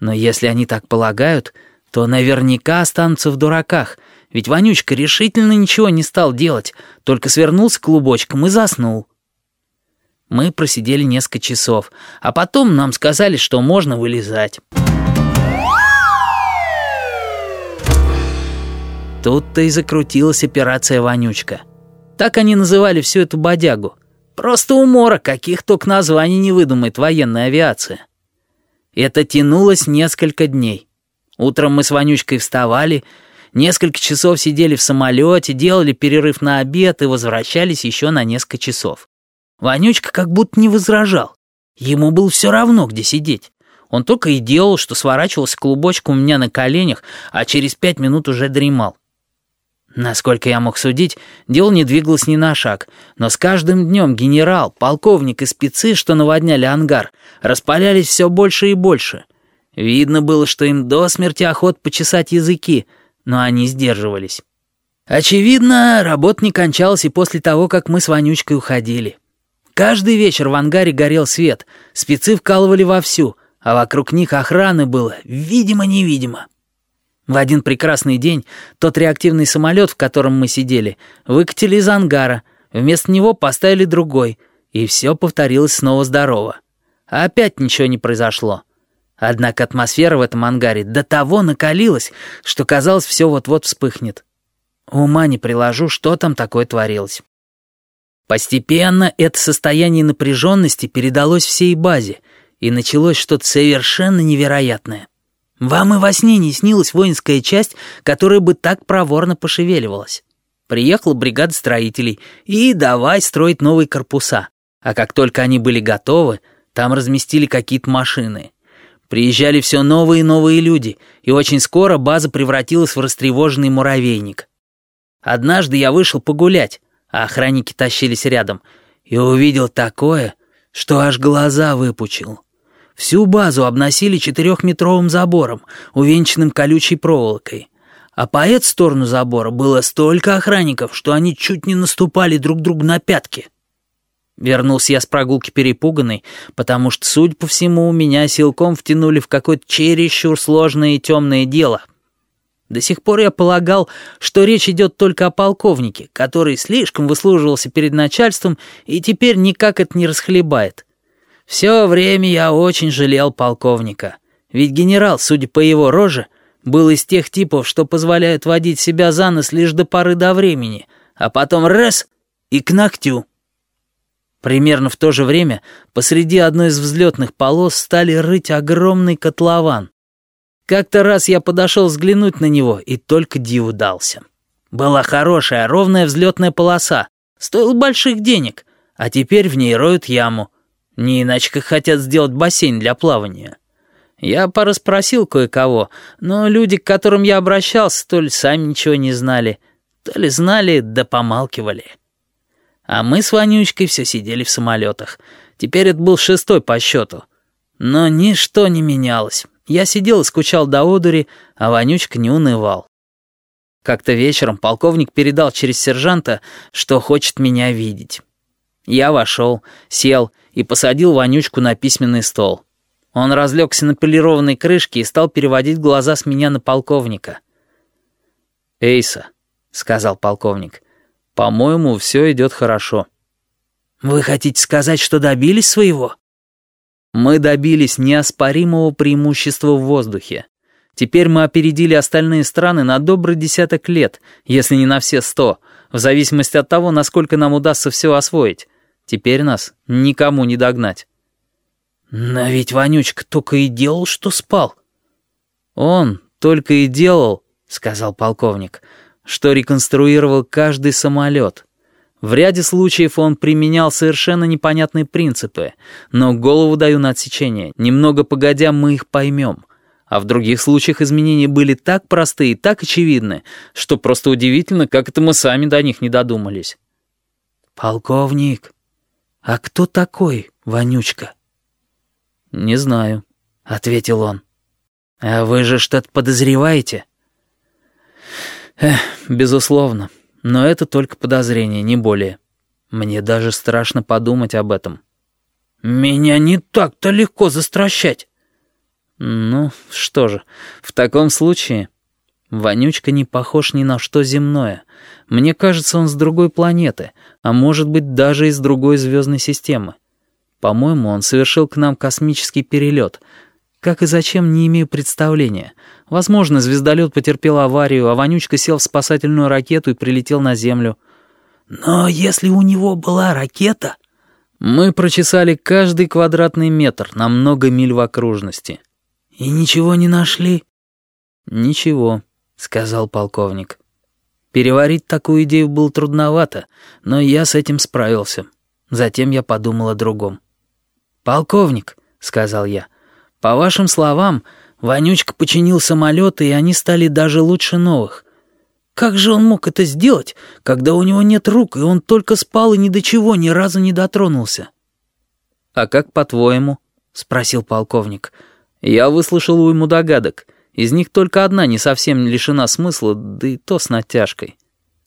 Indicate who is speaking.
Speaker 1: Но если они так полагают, то наверняка останутся в дураках, ведь Вонючка решительно ничего не стал делать, только свернулся клубочком и заснул. Мы просидели несколько часов, а потом нам сказали, что можно вылезать. Тут-то и закрутилась операция «Вонючка». Так они называли всю эту бодягу. Просто умора, каких только названий не выдумает военная авиация. Это тянулось несколько дней. Утром мы с Вонючкой вставали, несколько часов сидели в самолете, делали перерыв на обед и возвращались еще на несколько часов. Вонючка как будто не возражал. Ему было все равно, где сидеть. Он только и делал, что сворачивался клубочком у меня на коленях, а через пять минут уже дремал. Насколько я мог судить, дело не двигалось ни на шаг, но с каждым днем генерал, полковник и спецы, что наводняли ангар, распалялись все больше и больше. Видно было, что им до смерти охот почесать языки, но они сдерживались. Очевидно, работа не кончалась и после того, как мы с Вонючкой уходили. Каждый вечер в ангаре горел свет, спецы вкалывали вовсю, а вокруг них охраны было видимо-невидимо. В один прекрасный день тот реактивный самолет, в котором мы сидели, выкатили из ангара, вместо него поставили другой, и все повторилось снова здорово. Опять ничего не произошло. Однако атмосфера в этом ангаре до того накалилась, что казалось, все вот-вот вспыхнет. Ума не приложу, что там такое творилось. Постепенно это состояние напряженности передалось всей базе, и началось что-то совершенно невероятное. Вам и во сне не снилась воинская часть, которая бы так проворно пошевеливалась. Приехала бригада строителей и давай строить новые корпуса. А как только они были готовы, там разместили какие-то машины. Приезжали все новые и новые люди, и очень скоро база превратилась в растревоженный муравейник. Однажды я вышел погулять, а охранники тащились рядом, и увидел такое, что аж глаза выпучил. Всю базу обносили четырехметровым забором, увенчанным колючей проволокой. А по эту сторону забора было столько охранников, что они чуть не наступали друг другу на пятки. Вернулся я с прогулки перепуганный, потому что, судя по всему, меня силком втянули в какое-то чересчур сложное и темное дело. До сих пор я полагал, что речь идет только о полковнике, который слишком выслуживался перед начальством и теперь никак это не расхлебает. Все время я очень жалел полковника. Ведь генерал, судя по его роже, был из тех типов, что позволяют водить себя за нос лишь до поры до времени, а потом раз — и к ногтю. Примерно в то же время посреди одной из взлетных полос стали рыть огромный котлован. Как-то раз я подошел взглянуть на него и только диву дался. Была хорошая, ровная взлетная полоса, стоила больших денег, а теперь в ней роют яму — не иначе как хотят сделать бассейн для плавания. Я пораспросил кое-кого, но люди, к которым я обращался, то ли сами ничего не знали, то ли знали, да помалкивали. А мы с Ванючкой все сидели в самолетах. Теперь это был шестой по счету. Но ничто не менялось. Я сидел и скучал до одури, а Ванючка не унывал. Как-то вечером полковник передал через сержанта, что хочет меня видеть. Я вошел, сел и посадил Вонючку на письменный стол. Он разлегся на полированной крышке и стал переводить глаза с меня на полковника. «Эйса», — сказал полковник, — «по-моему, все идет хорошо». «Вы хотите сказать, что добились своего?» «Мы добились неоспоримого преимущества в воздухе. Теперь мы опередили остальные страны на добрый десяток лет, если не на все сто, в зависимости от того, насколько нам удастся все освоить. Теперь нас никому не догнать. Но ведь Вонючка только и делал, что спал. Он только и делал, сказал полковник, что реконструировал каждый самолет. В ряде случаев он применял совершенно непонятные принципы, но голову даю на отсечение. Немного погодя, мы их поймем. А в других случаях изменения были так простые и так очевидны, что просто удивительно, как это мы сами до них не додумались. «Полковник», «А кто такой, Вонючка?» «Не знаю», — ответил он. «А вы же что-то подозреваете?» «Эх, безусловно, но это только подозрение, не более. Мне даже страшно подумать об этом». «Меня не так-то легко застращать». Ну, что же, в таком случае... Вонючка не похож ни на что земное. Мне кажется, он с другой планеты, а может быть даже из другой звездной системы. По-моему, он совершил к нам космический перелет. Как и зачем, не имею представления. Возможно, звездолет потерпел аварию, а Вонючка сел в спасательную ракету и прилетел на Землю.
Speaker 2: Но если у него была ракета...
Speaker 1: Мы прочесали каждый квадратный метр на много миль в окружности.
Speaker 2: И ничего не нашли?
Speaker 1: Ничего, сказал полковник. Переварить такую идею было трудновато, но я с этим справился. Затем я подумал о другом. «Полковник», — сказал я, — «по вашим словам, Вонючка починил самолеты, и они стали даже лучше новых. Как же он мог это сделать, когда у него нет рук, и он только спал и ни до чего ни разу не дотронулся?» «А как по-твоему?» — спросил полковник. «Я выслушал уйму догадок». Из них только одна не совсем лишена смысла, да и то с натяжкой.